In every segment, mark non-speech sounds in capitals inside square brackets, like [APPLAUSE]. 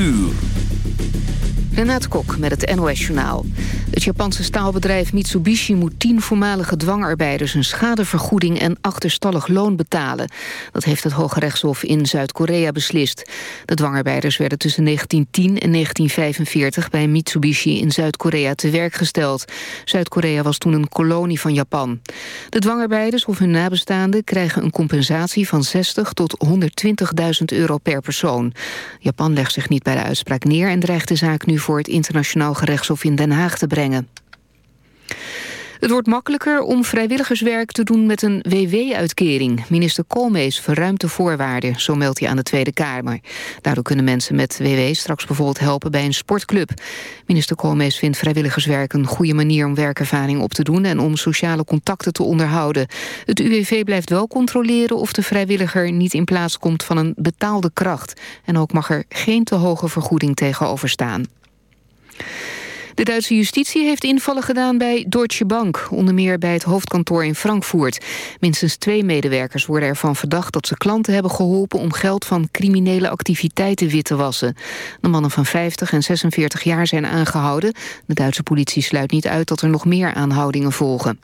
uur. Renate Kok met het NOS Journaal. Het Japanse staalbedrijf Mitsubishi moet tien voormalige dwangarbeiders... een schadevergoeding en achterstallig loon betalen. Dat heeft het Hoge Rechtshof in Zuid-Korea beslist. De dwangarbeiders werden tussen 1910 en 1945... bij Mitsubishi in Zuid-Korea te werk gesteld. Zuid-Korea was toen een kolonie van Japan. De dwangarbeiders of hun nabestaanden krijgen een compensatie... van 60 tot 120.000 euro per persoon. Japan legt zich niet bij de uitspraak neer... en dreigt de zaak nu voor het internationaal gerechtshof in Den Haag te brengen. Het wordt makkelijker om vrijwilligerswerk te doen met een WW-uitkering. Minister Koolmees verruimt de voorwaarden, zo meldt hij aan de Tweede Kamer. Daardoor kunnen mensen met WW straks bijvoorbeeld helpen bij een sportclub. Minister Koolmees vindt vrijwilligerswerk een goede manier om werkervaring op te doen... en om sociale contacten te onderhouden. Het UWV blijft wel controleren of de vrijwilliger niet in plaats komt van een betaalde kracht. En ook mag er geen te hoge vergoeding tegenover staan. De Duitse justitie heeft invallen gedaan bij Deutsche Bank... onder meer bij het hoofdkantoor in Frankfurt. Minstens twee medewerkers worden ervan verdacht... dat ze klanten hebben geholpen om geld van criminele activiteiten wit te wassen. De mannen van 50 en 46 jaar zijn aangehouden. De Duitse politie sluit niet uit dat er nog meer aanhoudingen volgen.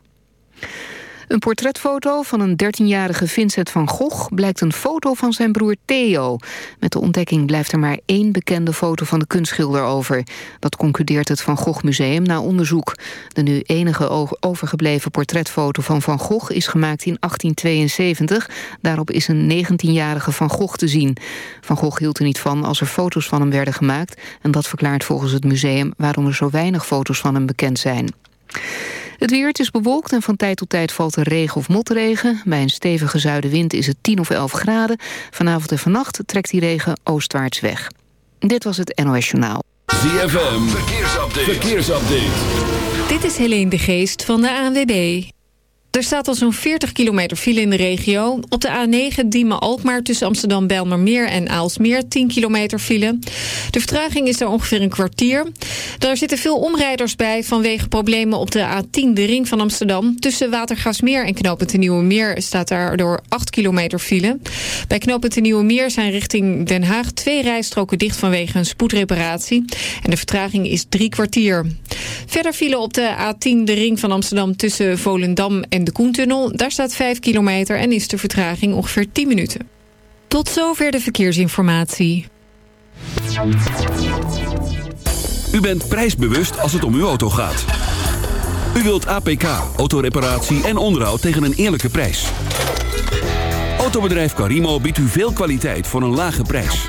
Een portretfoto van een 13-jarige Vincent van Gogh... blijkt een foto van zijn broer Theo. Met de ontdekking blijft er maar één bekende foto van de kunstschilder over. Dat concludeert het Van Gogh Museum na onderzoek. De nu enige overgebleven portretfoto van Van Gogh... is gemaakt in 1872. Daarop is een 19-jarige Van Gogh te zien. Van Gogh hield er niet van als er foto's van hem werden gemaakt... en dat verklaart volgens het museum... waarom er zo weinig foto's van hem bekend zijn. Het weer, het is bewolkt en van tijd tot tijd valt er regen of motregen. Bij een stevige zuidenwind is het 10 of 11 graden. Vanavond en vannacht trekt die regen oostwaarts weg. Dit was het NOS Journaal. ZFM, verkeersupdate. verkeersupdate. Dit is Helene de Geest van de ANWB. Er staat al zo'n 40 kilometer file in de regio. Op de A9 Diemen-Alkmaar tussen Amsterdam-Belmermeer en Aalsmeer 10 kilometer file. De vertraging is daar ongeveer een kwartier. Daar zitten veel omrijders bij vanwege problemen op de A10, de ring van Amsterdam. Tussen Watergasmeer en Knoopend de Nieuwe Meer staat daardoor 8 kilometer file. Bij Knoopend Nieuwe Meer zijn richting Den Haag twee rijstroken dicht vanwege een spoedreparatie. En de vertraging is drie kwartier. Verder file op de A10, de ring van Amsterdam tussen Volendam en de Koentunnel. Daar staat 5 kilometer en is de vertraging ongeveer 10 minuten. Tot zover de verkeersinformatie. U bent prijsbewust als het om uw auto gaat. U wilt APK, autoreparatie en onderhoud tegen een eerlijke prijs. Autobedrijf Carimo biedt u veel kwaliteit voor een lage prijs.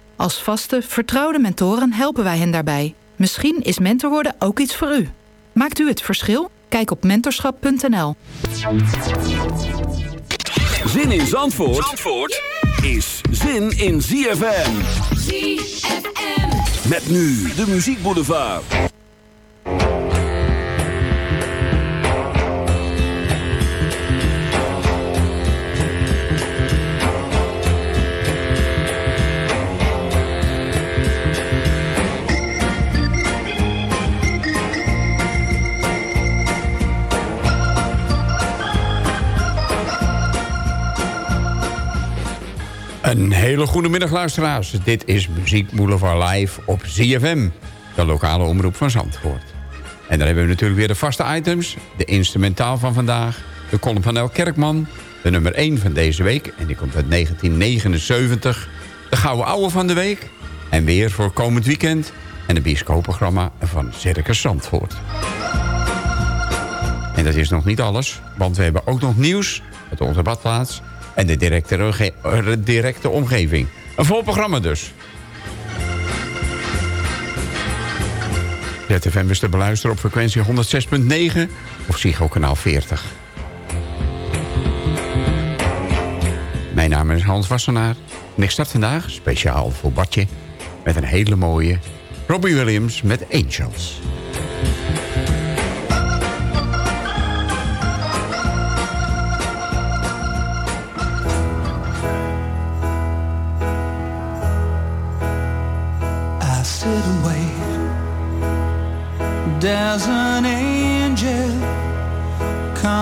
Als vaste, vertrouwde mentoren helpen wij hen daarbij. Misschien is mentor worden ook iets voor u. Maakt u het verschil? Kijk op mentorschap.nl. Zin in Zandvoort, Zandvoort is zin in ZFM. ZFM. Met nu de muziekboulevard. Een hele goede middag luisteraars. Dit is Muziek Boulevard Live op ZFM. De lokale omroep van Zandvoort. En dan hebben we natuurlijk weer de vaste items. De instrumentaal van vandaag. De column van El Kerkman. De nummer 1 van deze week. En die komt uit 1979. De gouden ouwe van de week. En weer voor komend weekend. En het bioscoopprogramma van Circus Zandvoort. En dat is nog niet alles. Want we hebben ook nog nieuws uit onze badplaats. En de directe, eh, directe omgeving. Een vol programma dus. ZFM is te beluisteren op frequentie 106.9 of Psycho kanaal 40. Mijn naam is Hans Wassenaar en ik start vandaag speciaal voor Badje... met een hele mooie Robbie Williams met Angels.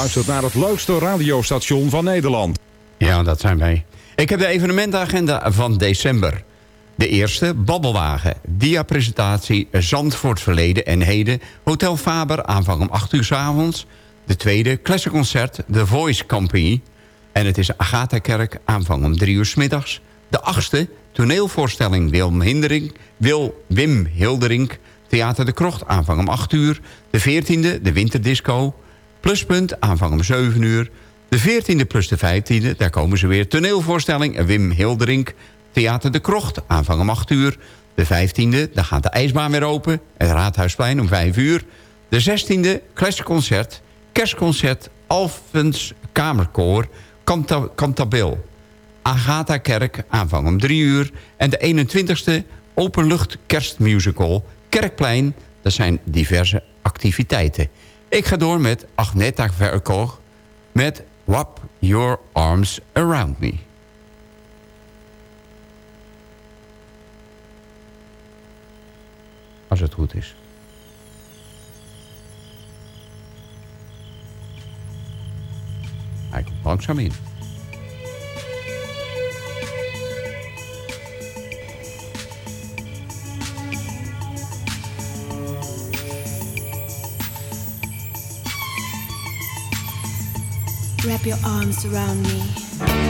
Luistert naar het leukste radiostation van Nederland. Ja, dat zijn wij. Ik heb de evenementenagenda van december. De eerste, Babbelwagen. Dia-presentatie Zandvoort Verleden en Heden. Hotel Faber, aanvang om 8 uur s avonds. De tweede, Klassenconcert The Voice Company. En het is Agatha-kerk, aanvang om 3 uur s middags. De achtste, toneelvoorstelling Wilm Hindering, Wil, Wim Hilderink. Theater de Krocht, aanvang om 8 uur. De veertiende, de Winterdisco. Pluspunt, aanvang om 7 uur. De 14e plus de 15e, daar komen ze weer. Toneelvoorstelling Wim Hilderink. Theater de Krocht, aanvang om 8 uur. De 15e, daar gaat de ijsbaan weer open. Het Raadhuisplein om 5 uur. De 16e, klassenconcert. Kerstconcert Alphens Kamerkoor. Canta Cantabel. Agatha Kerk, aanvang om 3 uur. En de 21e, openlucht kerstmusical. Kerkplein, dat zijn diverse activiteiten. Ik ga door met Agneta Verkoog met Wrap Your Arms Around Me. Als het goed is. Hij komt langzaam in. Your arms around me.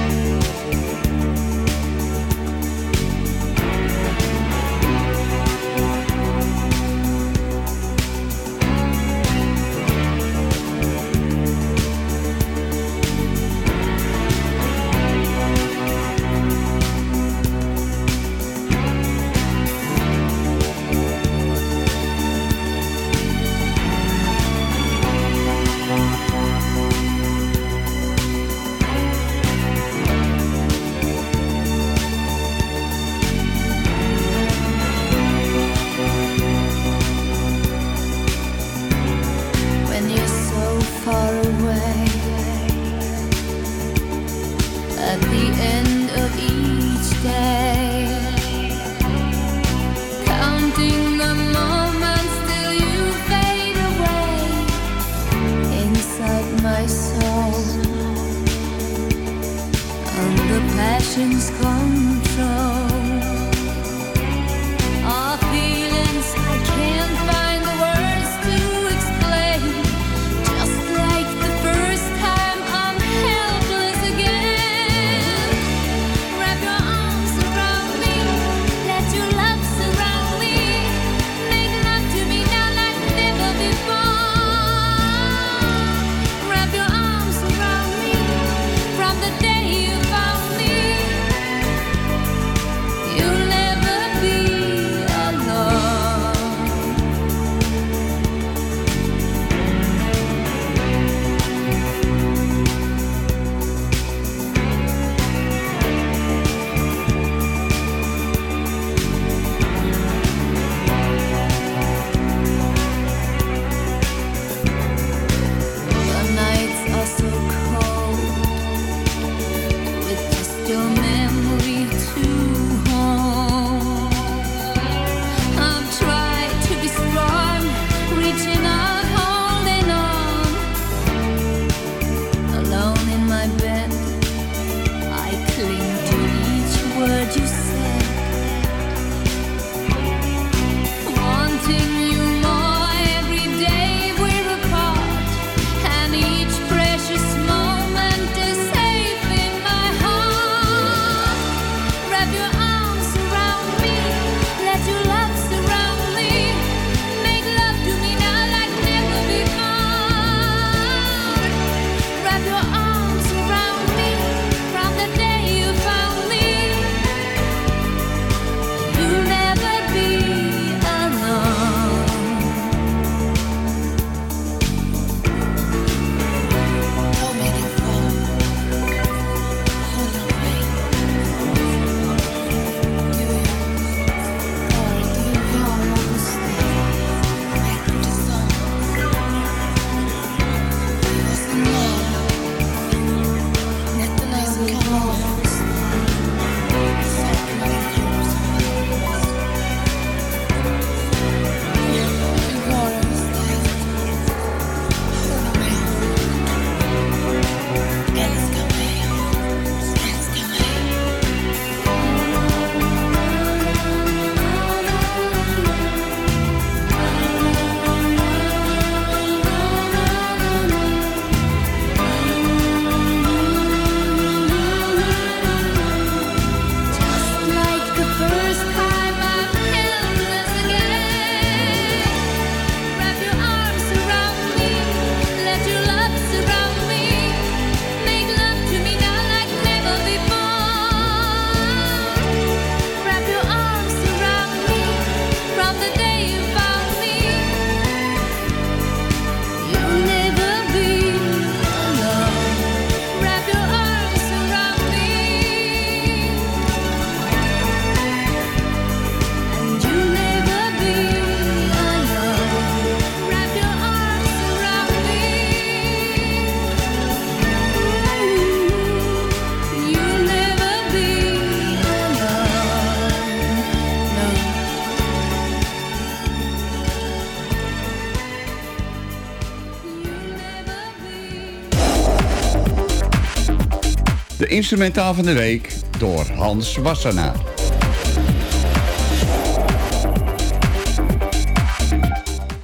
Instrumentaal van de week door Hans Wassenaar.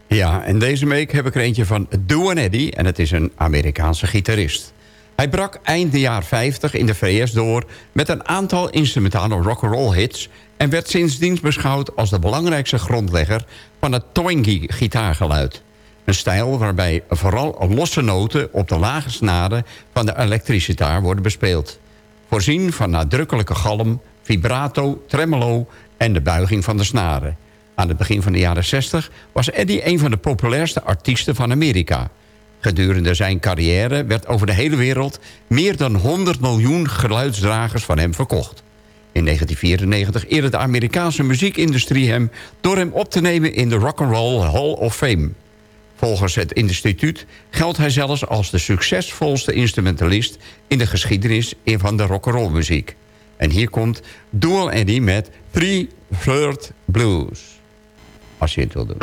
Ja, en deze week heb ik er eentje van Duane Eddy en het is een Amerikaanse gitarist. Hij brak eind de jaren 50 in de VS door met een aantal instrumentale rock'n'roll hits... en werd sindsdien beschouwd als de belangrijkste grondlegger van het twangy gitaargeluid. Een stijl waarbij vooral losse noten op de lage snaren van de elektrische gitaar worden bespeeld. Voorzien van nadrukkelijke galm, vibrato, tremolo en de buiging van de snaren. Aan het begin van de jaren 60 was Eddie een van de populairste artiesten van Amerika. Gedurende zijn carrière werd over de hele wereld meer dan 100 miljoen geluidsdragers van hem verkocht. In 1994 eerde de Amerikaanse muziekindustrie hem door hem op te nemen in de Rock'n'Roll Hall of Fame. Volgens het instituut geldt hij zelfs als de succesvolste instrumentalist in de geschiedenis van de rock'n'roll muziek. En hier komt Dual Eddie met Three Third Blues. Als je het wil doen.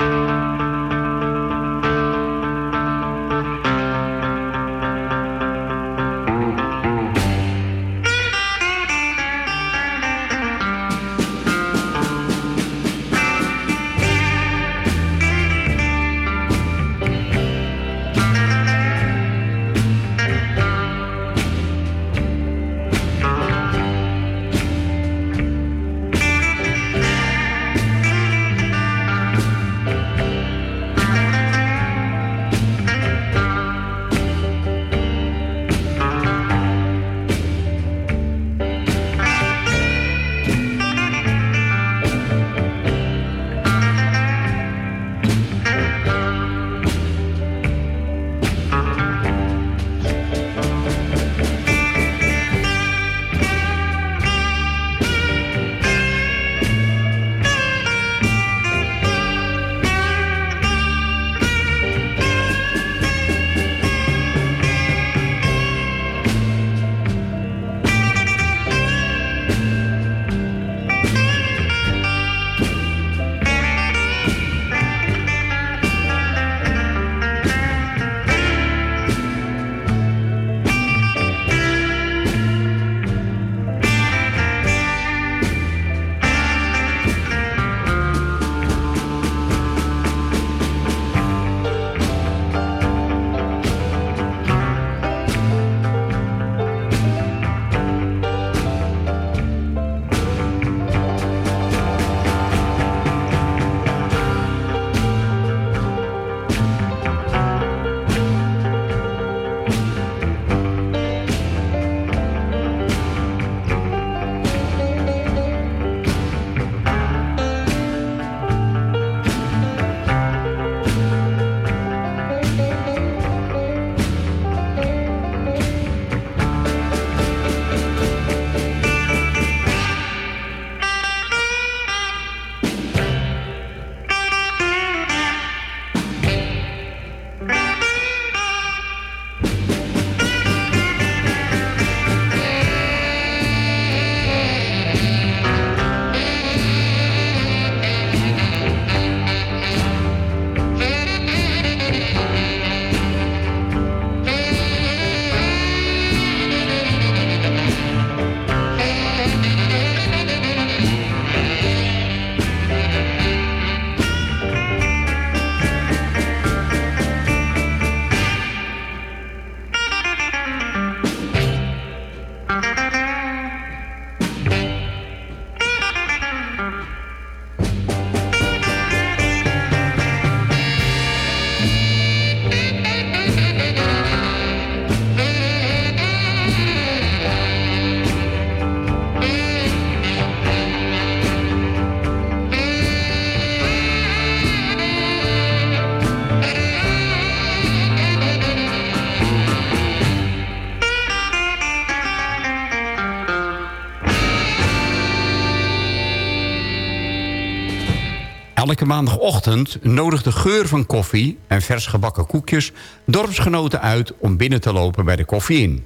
Elke maandagochtend nodigt de geur van koffie en vers gebakken koekjes... dorpsgenoten uit om binnen te lopen bij de koffie in.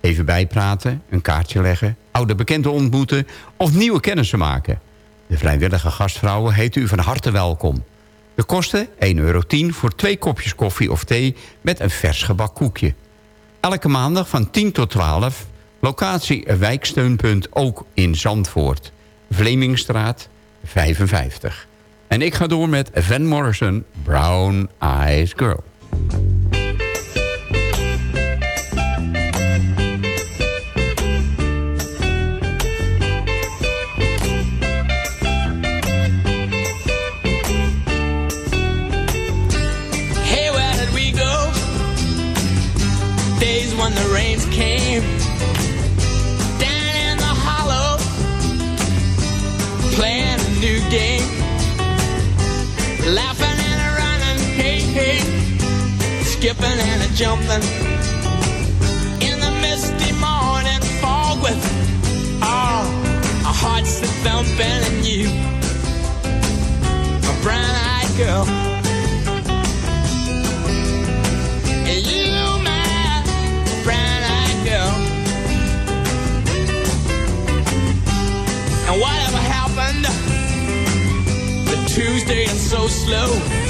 Even bijpraten, een kaartje leggen, oude bekenden ontmoeten... of nieuwe kennissen maken. De vrijwillige gastvrouwen heet u van harte welkom. De kosten 1,10 euro voor twee kopjes koffie of thee... met een vers gebak koekje. Elke maandag van 10 tot 12 Locatie wijksteunpunt ook in Zandvoort. Vlemingstraat 55. En ik ga door met Van Morrison, Brown Eyes Girl. Skipping and a jumping in the misty morning fog with oh, all our hearts that thumping and you, a brown-eyed girl. And you, my brown-eyed girl. And whatever happened? The Tuesday is so slow.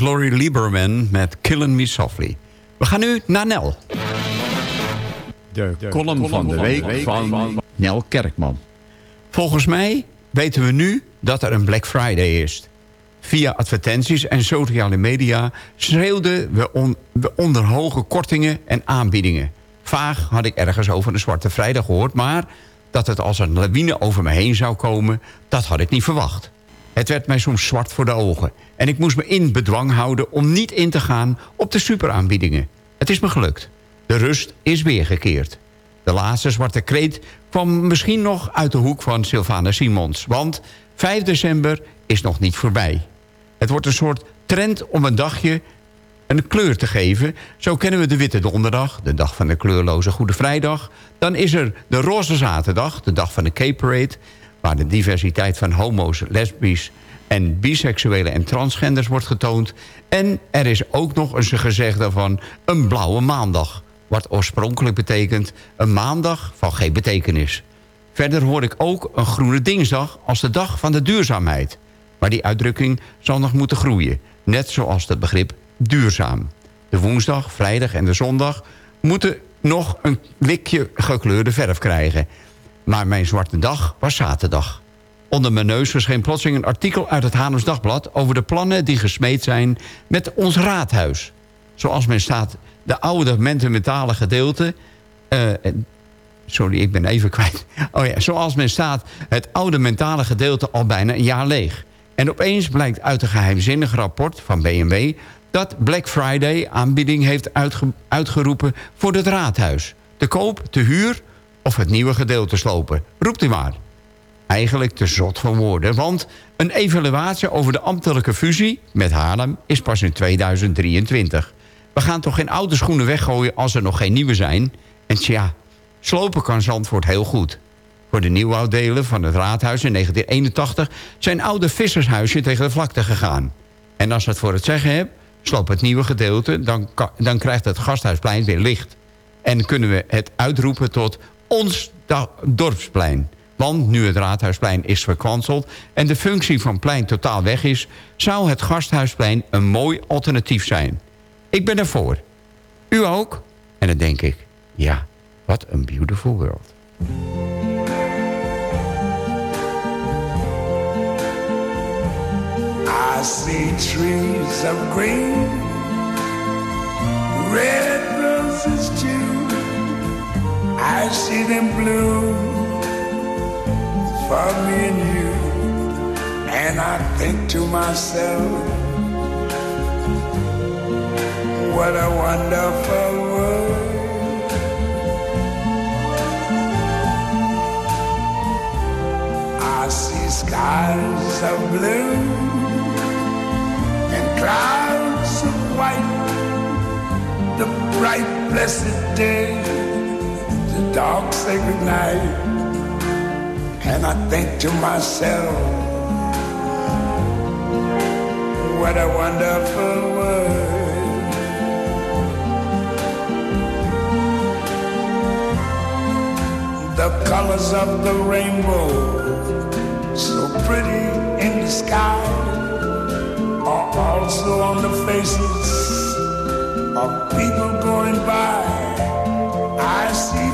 was Laurie Lieberman met Killing Me Softly. We gaan nu naar Nel. De, column, van de week, van, Nel Kerkman. Volgens mij weten we nu dat er een Black Friday is. Via advertenties en sociale media schreeuwden we, on- we onder hoge kortingen en aanbiedingen. Vaag had ik ergens over een Zwarte Vrijdag gehoord... maar dat het als een lawine over me heen zou komen... dat had ik niet verwacht. Het werd mij soms zwart voor de ogen. En ik moest me in bedwang houden om niet in te gaan op de superaanbiedingen. Het is me gelukt. De rust is weergekeerd. De laatste zwarte kreet kwam misschien nog uit de hoek van Sylvana Simons. Want 5 december is nog niet voorbij. Het wordt een soort trend om een dagje een kleur te geven. Zo kennen we de Witte Donderdag, de dag van de kleurloze Goede Vrijdag. Dan is er de Roze Zaterdag, de dag van de Gay Parade... waar de diversiteit van homo's, lesbisch en biseksuelen en transgenders wordt getoond. En er is ook nog eens een gezegde van een blauwe maandag... wat oorspronkelijk betekent een maandag van geen betekenis. Verder hoor ik ook een groene dinsdag als de dag van de duurzaamheid. Maar die uitdrukking zal nog moeten groeien. Net zoals het begrip duurzaam. De woensdag, vrijdag en de zondag moeten nog een likje gekleurde verf krijgen. Maar mijn zwarte dag was zaterdag. Onder mijn neus verscheen plotseling een artikel uit het Haarlems Dagblad... over de plannen die gesmeed zijn met ons raadhuis. Zoals men staat, de oude mentale gedeelte... eh, sorry, ik ben even kwijt. [LAUGHS] Oh ja, zoals men staat, het oude mentale gedeelte al bijna een jaar leeg. En opeens blijkt uit een geheimzinnig rapport van BMW... dat Black Friday aanbieding heeft uitge- uitgeroepen voor het raadhuis. Te koop, te huur of het nieuwe gedeelte slopen. Roept u maar. Eigenlijk te zot van woorden, want een evaluatie over de ambtelijke fusie met Haarlem is pas in 2023. We gaan toch geen oude schoenen weggooien als er nog geen nieuwe zijn? En tja, slopen kan Zandvoort heel goed. Voor de nieuwbouwdelen van het raadhuis in 1981 zijn oude vissershuisje tegen de vlakte gegaan. En als je het voor het zeggen hebt, sloop het nieuwe gedeelte, dan, dan krijgt het gasthuisplein weer licht. En kunnen we het uitroepen tot ons dorpsplein. Want nu het Raadhuisplein is verkwanseld en de functie van plein totaal weg is... zou het Gasthuisplein een mooi alternatief zijn. Ik ben ervoor. U ook? En dan denk ik, ja, wat een beautiful world. I see trees of green, red roses. I see them bloom for me and you. And I think to myself, what a wonderful world. I see skies of blue and clouds of white. The bright, blessed day, the dark, sacred night. And I think to myself, what a wonderful world. The colors of the rainbow, so pretty in the sky are also on the faces of people going by. I see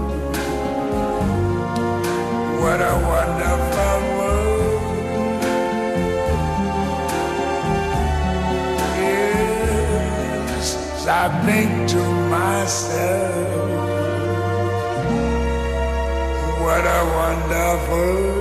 I think to myself, what a wonderful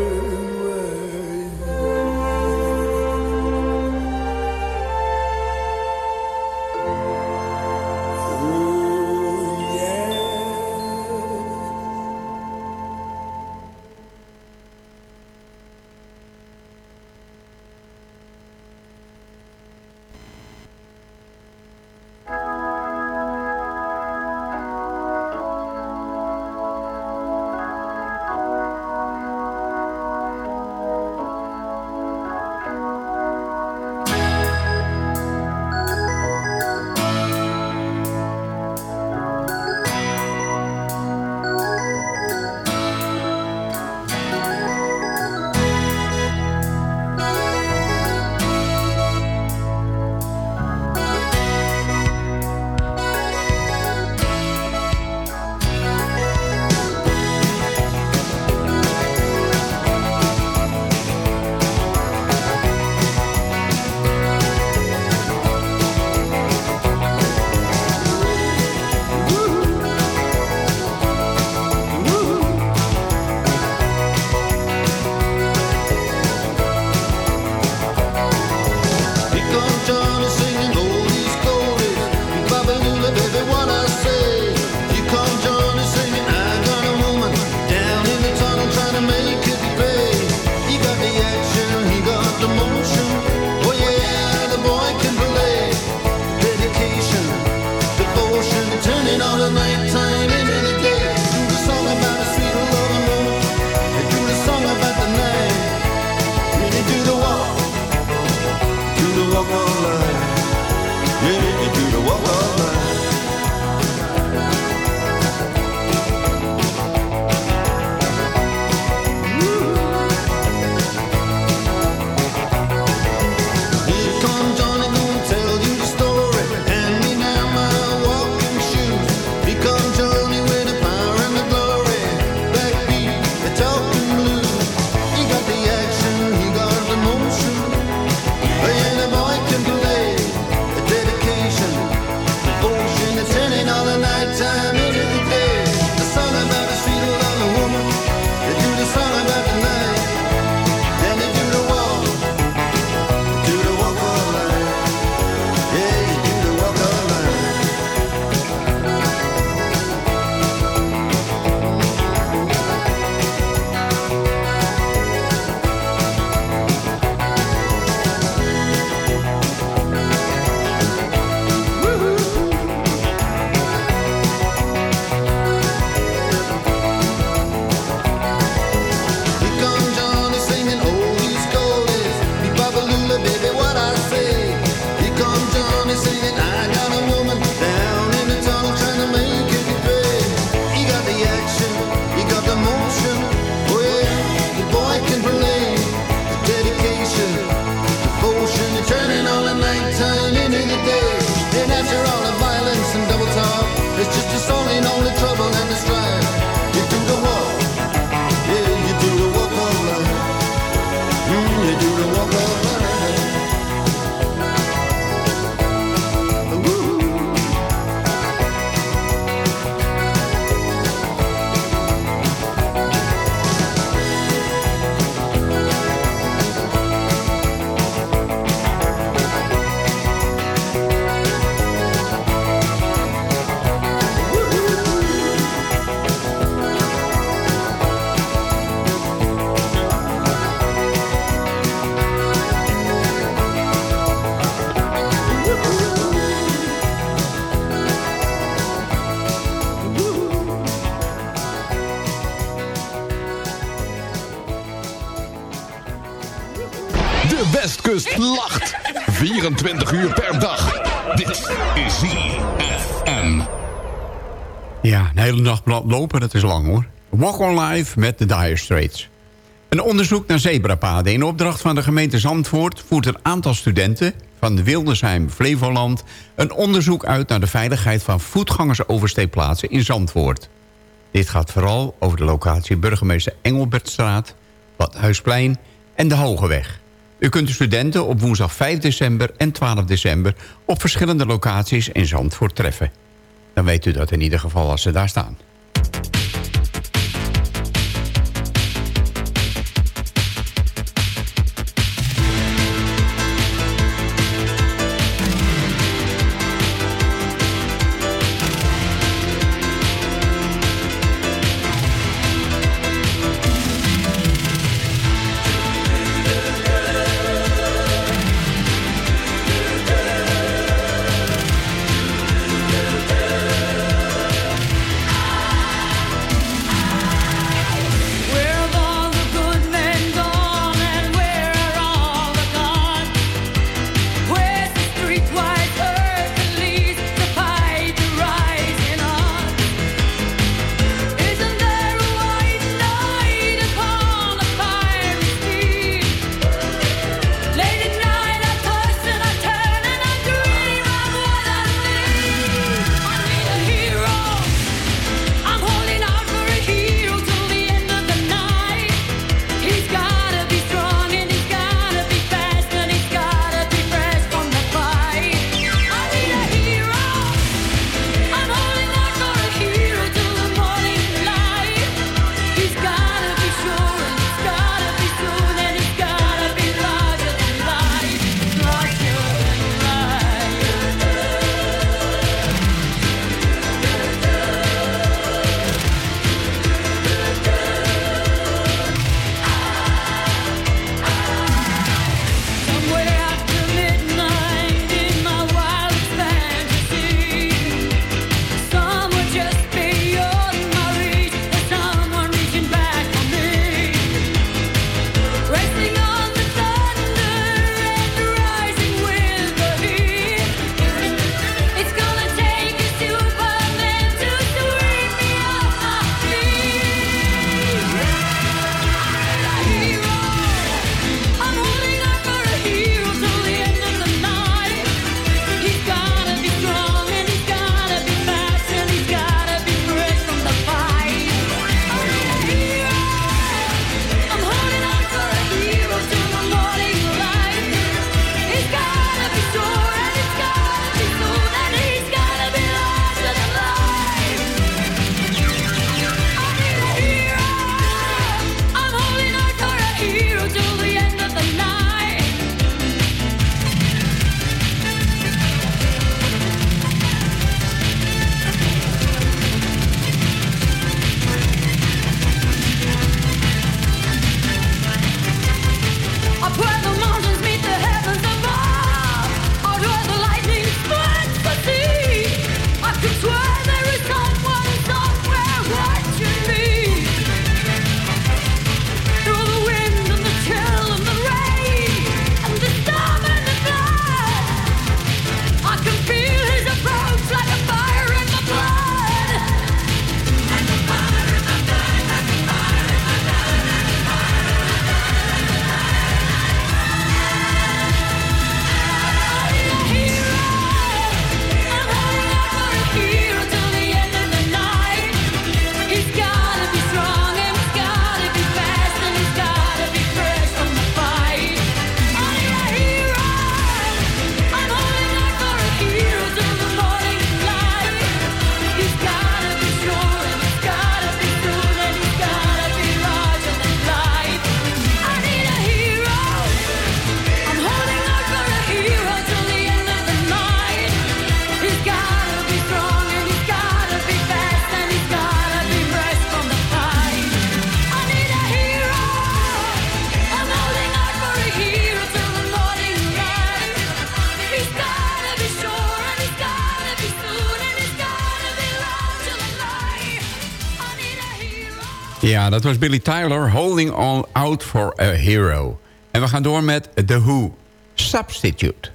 hele dag bla- lopen, dat is lang hoor. Walk on Live met de Dire Straits. Een onderzoek naar zebrapaden in opdracht van de gemeente Zandvoort... voert een aantal studenten van de Wildesheim Flevoland... een onderzoek uit naar de veiligheid van voetgangersoversteekplaatsen in Zandvoort. Dit gaat vooral over de locatie Burgemeester Engelbertstraat... Badhuisplein en de Hogeweg. U kunt de studenten op woensdag 5 december en 12 december... op verschillende locaties in Zandvoort treffen. Dan weet u dat in ieder geval als ze daar staan. Dat was Billy Tyler, Holding on Out for a Hero. En we gaan door met The Who, Substitute.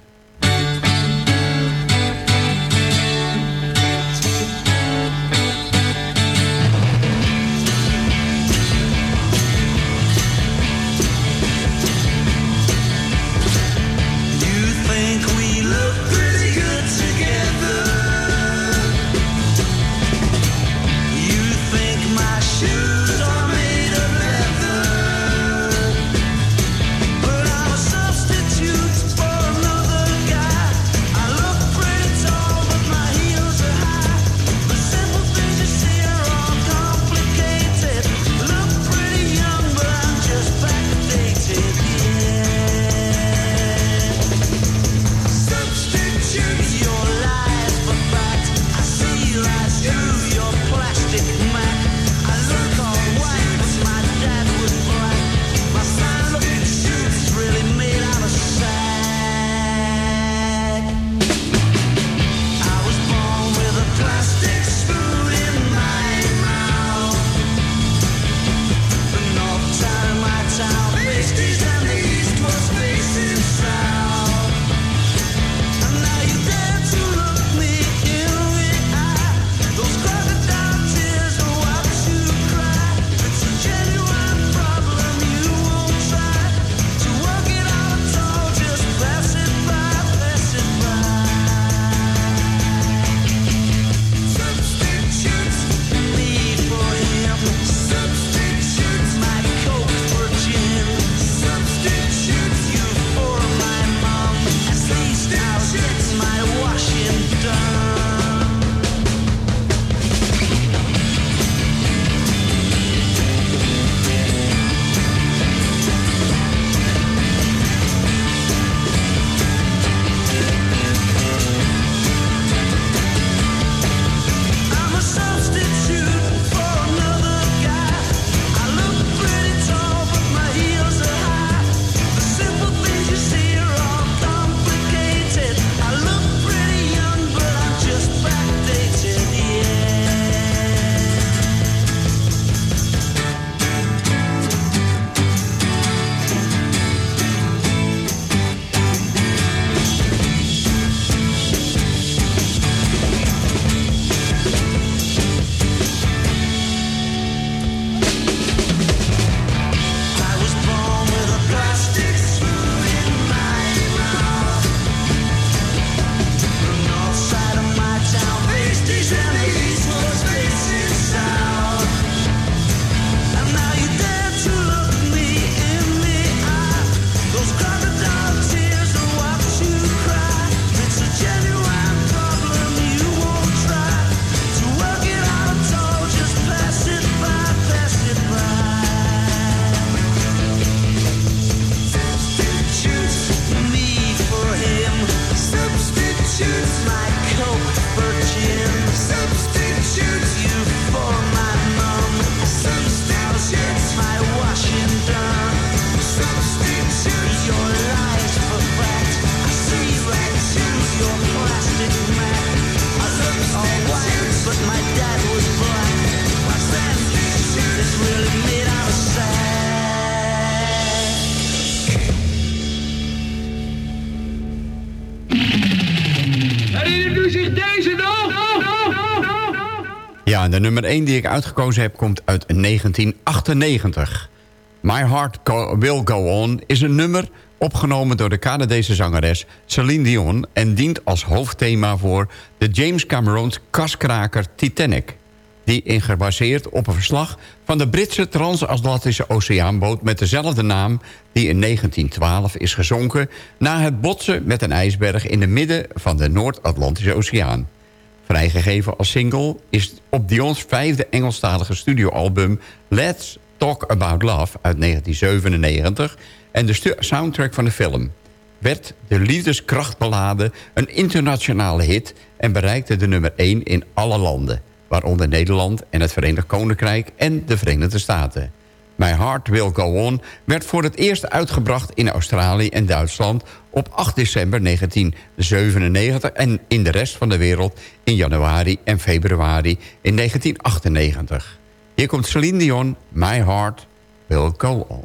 Nummer 1 die ik uitgekozen heb komt uit 1998. My Heart Will Go On is een nummer opgenomen door de Canadese zangeres Celine Dion... en dient als hoofdthema voor de James Cameron's kaskraker Titanic... die is gebaseerd op een verslag van de Britse transatlantische oceaanboot... met dezelfde naam die in 1912 is gezonken... na het botsen met een ijsberg in het midden van de Noord-Atlantische Oceaan. Vrijgegeven als single is op Dion's vijfde Engelstalige studioalbum... Let's Talk About Love uit 1997... en de soundtrack van de film. Werd de liefdeskrachtballade een internationale hit... en bereikte de nummer 1 in alle landen... waaronder Nederland en het Verenigd Koninkrijk en de Verenigde Staten. My Heart Will Go On werd voor het eerst uitgebracht in Australië en Duitsland op 8 december 1997 en in de rest van de wereld in januari en februari in 1998. Hier komt Celine Dion, My Heart Will Go On.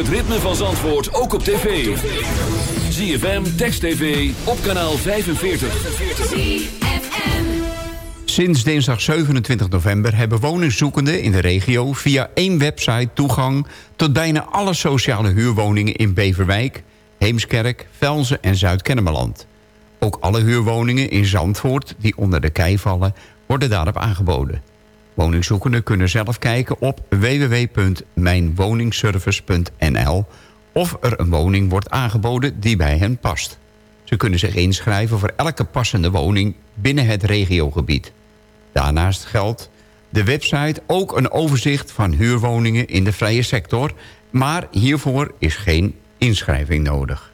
het ritme van Zandvoort ook op tv. ZFM, Text TV, op kanaal 45. Sinds dinsdag 27 november hebben woningzoekenden in de regio... via één website toegang tot bijna alle sociale huurwoningen in Beverwijk... Heemskerk, Velzen en Zuid-Kennemerland. Ook alle huurwoningen in Zandvoort die onder de kei vallen... worden daarop aangeboden. Woningzoekenden kunnen zelf kijken op www.mijnwoningservice.nl of er een woning wordt aangeboden die bij hen past. Ze kunnen zich inschrijven voor elke passende woning binnen het regiogebied. Daarnaast geldt de website ook een overzicht van huurwoningen in de vrije sector... maar hiervoor is geen inschrijving nodig.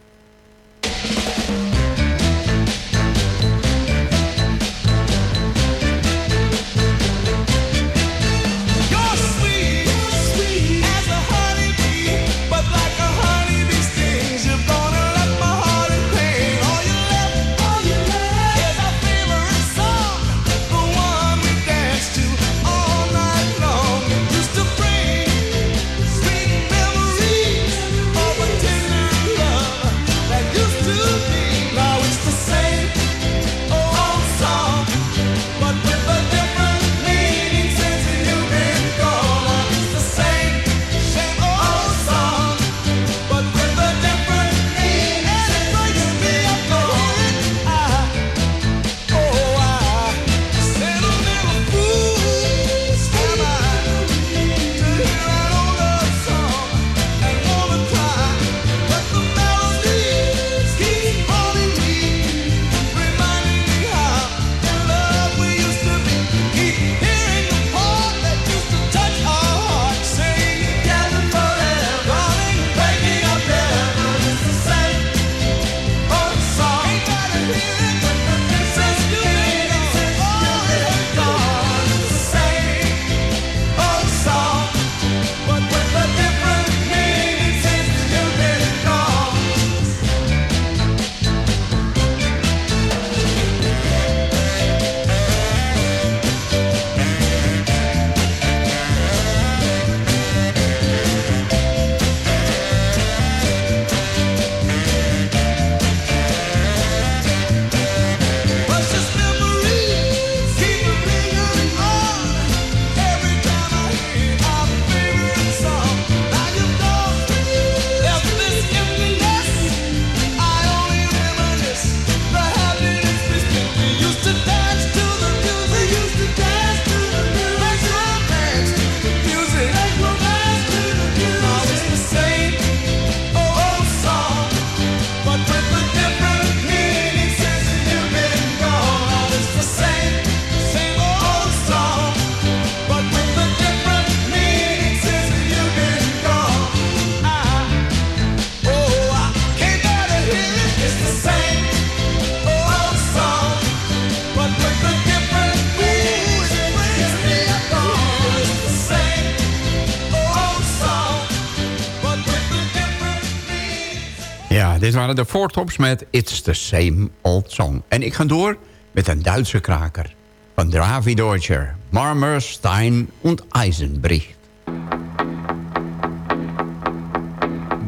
de Fourtops met It's the Same Old Song. En ik ga door met een Duitse kraker van Dravi Deutscher, Marmer, Stein und Eisenbricht.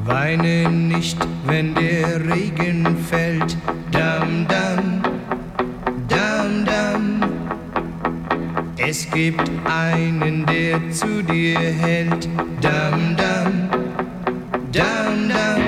Weine nicht, wenn der Regen fällt, dam dam, dam dam. Es gibt einen, der zu dir hält, dam dam, dam dam.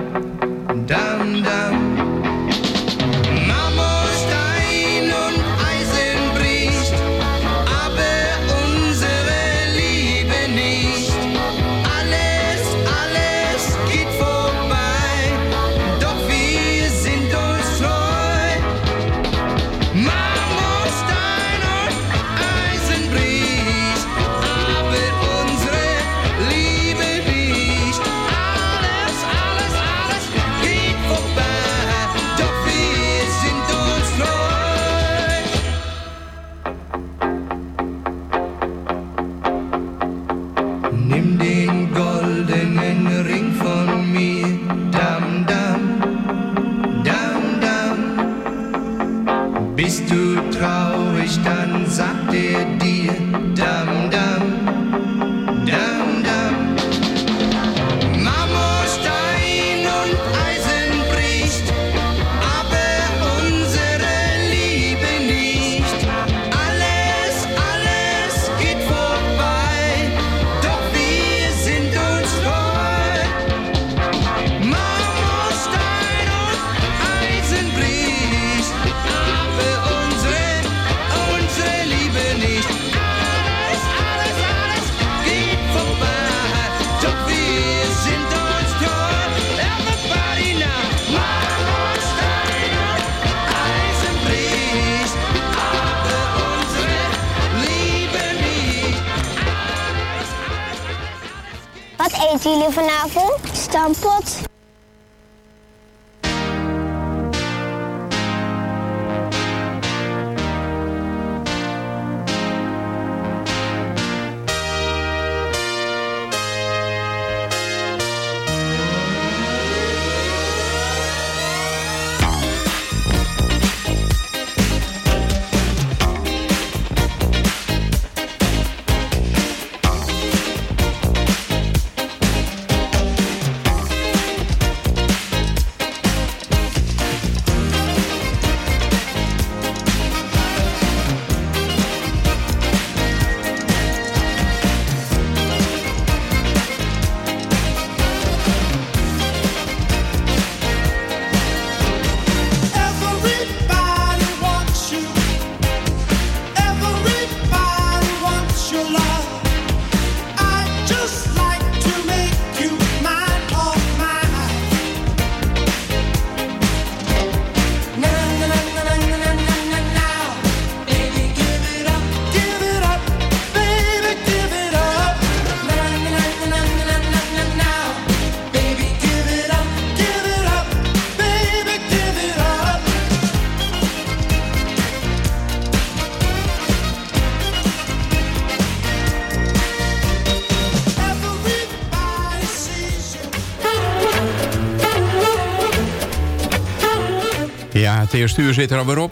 Uur zit er alweer op.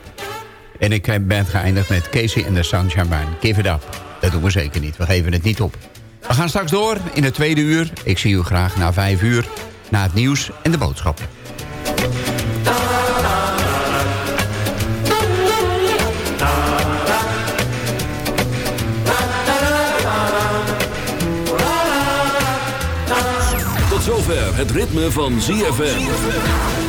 En ik eh, ben geëindigd met Casey en de Sunshine Band. Give it up. Dat doen we zeker niet. We geven het niet op. We gaan straks door in het tweede uur. Ik zie u graag na vijf uur. Na het nieuws en de boodschappen. Tot zover het ritme van ZFM.